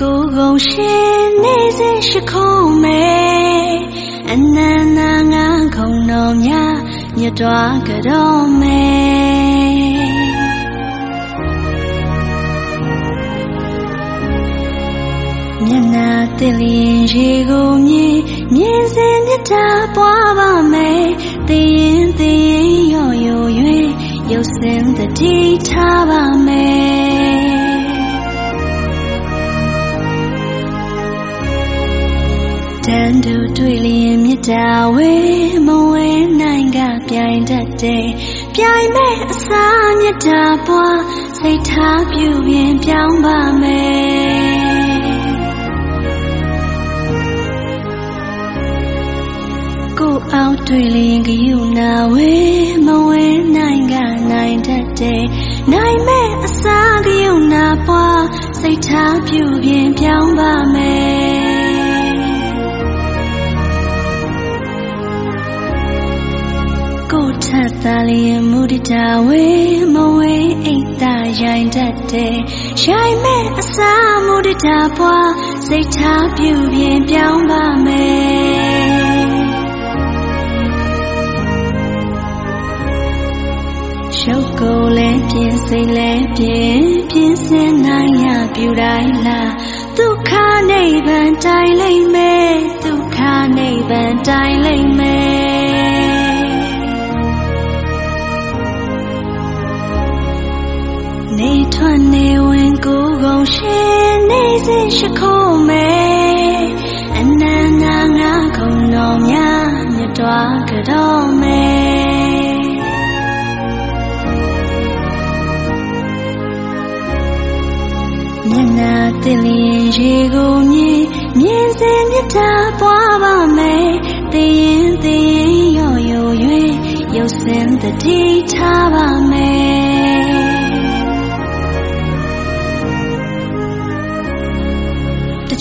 ကိုယ်ကုန်ရှင်နေစေရှိခုံးမဲအနန္တငါခုံတော်များမြတ်တော်ကြတော်မဲမျက်နာတည်လျင်ရေကိုမြင်မြင်စင်မြတ်တာပွားပါမယ်တည်ရင်တည်ရင်ရော့ရော့၍ရုပ်စင်တတိထားပါမယ် တ်တာဝေမဝဲနိုင်ကပြိုင်တတ်တဲ့ပြိုင်မဲ့အစာမြတ်တာပွားစိတ်ထားပြုပြင်ပြောင်းပါမယ်ကိုအောင်တွေ့လျင်ကယူနာဝေမဝဲနိုင်ကနိုင်တတ်တဲ့နိုင်မဲ့အစာကယူနာပွားစိတ်ထားပြုပြင်ပြောင်းပါမယ် ကိုထပ်သားလျင်မူတတာဝေမဝေအိတ်သာရိုင်တတ်တဲ့ရိုင်မဲ့အစာမူတတာပွားစိတ်ထားပြုပြင်ပြောင်းပါမယ်ရှုပ်ကိုလည်းပြင်စိတ်လည်းပြင်ပြင်စင်နိုင်ရပြူတိုင်းလားဒုက္ခနိဗ္ဗာန်တိုင်လိမ့်မယ်ဒုက္ခနိဗ္ဗာန်တိုင်လိမ့်မယ် ရှိခိုးမယ်အနန္တငါခုံတော်များမြတ်တော်ကြတော်မယ်မျက်နာတည်လျင်ရေကိုမြင်မြင်စင်မြတ်တာပွားပါမယ်တည်ရင်တည်ရင်ရော့ရော့၍ရုပ်စင်တတိ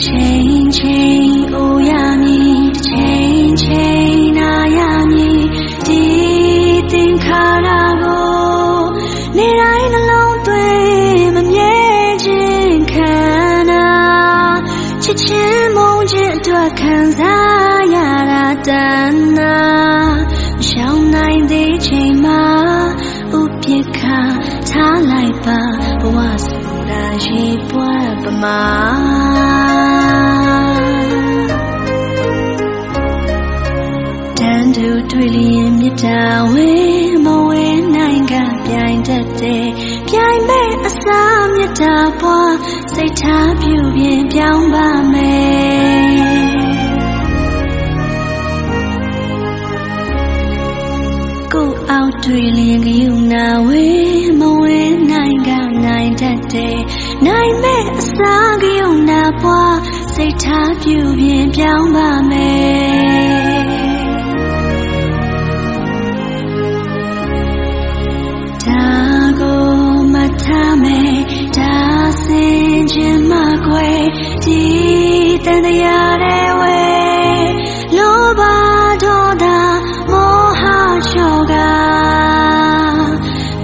ချိန်ချိန်အိုရမည်တစ်ချိန်ချိန်နာရမည်ဒီသင်္ခါရကိုနေတိုင်းနှလုံးသွင်းမမြဲခြင်းခန္ဓာချစ်ချင်းမုန်းခြင်းအတွက်ခံစားရတာတဏ္ဍာရှောင်နိုင်သေးချိန်မှာဥပိ္ပခထားလိုက်ပါဘဝဆိုတာရေပွားပမာ တူတွေ့လျင်မြတ်တာဝေမဝဲနိုင်ကပြိုင်တတ်တဲ့ပြိုင်မဲ့အစာမြတ်တာပွားစိတ်ထားပြုပြင်ပြောင်းပါမယ်ကိုအောက်တွေ့လျင်ကယူနာဝေမဝဲနိုင်ကနိုင်တတ်တဲ့နိုင်မဲ့အစာကယူနာပွားစိတ်ထားပြုပြင်ပြောင်းပါမယ် မထားမယ်ဒါစင်ခြင်းမကွယ်ဒီတန်တရားတဲ့ဝဲလောဘဒေါသမောဟရှောက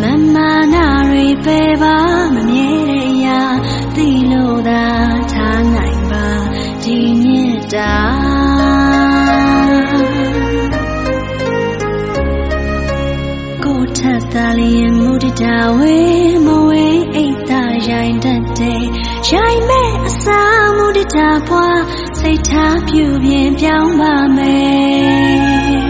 မမနာတွေပဲပါမမြဲတဲ့အရာသိလို့သာထားနိုင်ပါဒီမြတ်တာကိုထပ်သားလျင်မူတတာဝေ ပြုပြင်ပြောင်းပါမယ်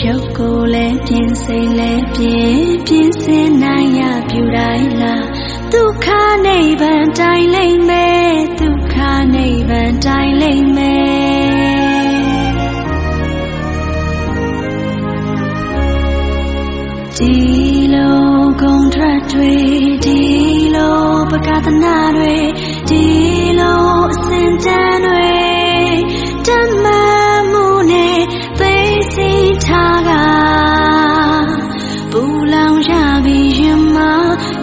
ရုပ်ကိုလည်းပြင်စိတ်လည်းပြင်ပြင်စင်နိုင်ရပြူတိုင်းလားဒုက္ခနိဗ္ဗာန်တိုင်လိမ့်မယ်ဒုက္ခနိဗ္ဗာန်တိုင်လိမ့်မယ် ဒီလိုဂုံထွက်တွေဒီလိုပကသနာတွေဒီလိုအစင်တန်းတွေတမန်မှုနဲ့သိသိထားကပူလောင်ရပြီးရင်မ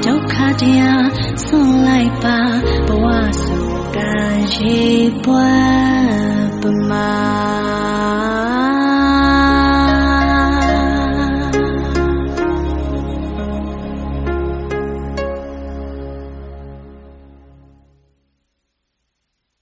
ဒုက္ခတရားဆွန့်လိုက်ပါဘဝစုကရေပွား